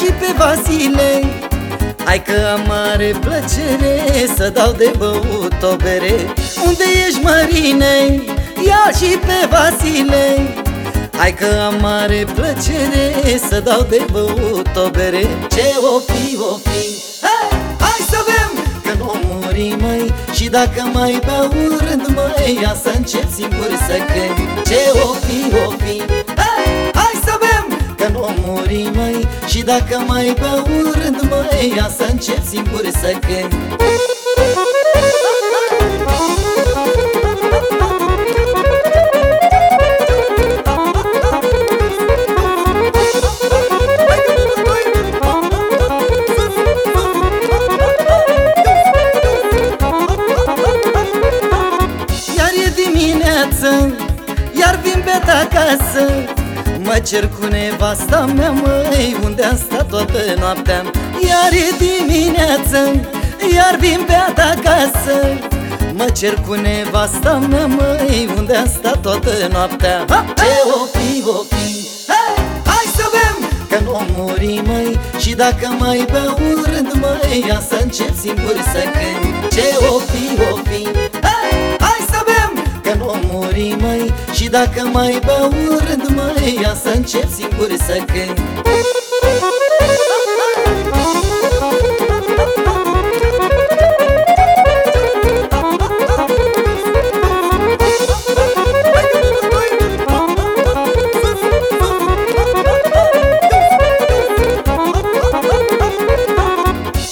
pe Vasile. Hai că am mare plăcere Să dau de băut o bere. Unde ești, Mărine? Ia și pe Vasile. Hai că am mare plăcere Să dau de băut o bere. Ce o fi, o fi? Hai, hai să bem Că nu muri, măi. Și dacă mai beau un rând, măi Ia să încep singur să cânt Ce o fi, o fi Că nu muri, măi Și dacă mai beau un rând, măi Ia să încep singur să cânt. Iar e dimineață, iar vin pe acasă Mă cer cu nevasta mea, măi, unde am stat toată noaptea? Iar e dimineață, iar vin pe acasă Mă cer cu nevasta mea, măi, unde am stat toată noaptea? Ha! Ce o fi, o fi, hai, hai să bem! Că nu muri, măi, și dacă mai beau un rând, măi Ia să încep singur să cânt. Ce o fi, o fi, hai, dacă mai beau un rând, măi Ia să încep singur să cânt.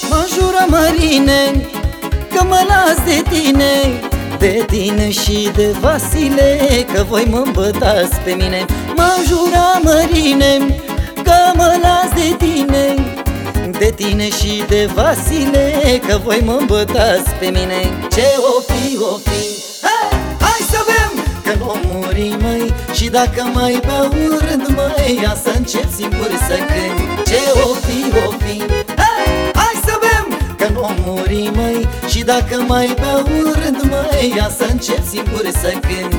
Mă jură mărine că mă las de tine De tine și de Vasile Că voi mă îmbătați pe mine. Mă jură mărine că mă las de tine De tine și de Vasile Că voi mă îmbătați pe mine. Ce o fi, o fi? Hai, hai să bem Că nu muri, măi Și dacă mai beau un rând, măi Ia să încep singur să cânt Ce o fi, o fi Și dacă mai beau un rând, măi Ia să încep singur să cânt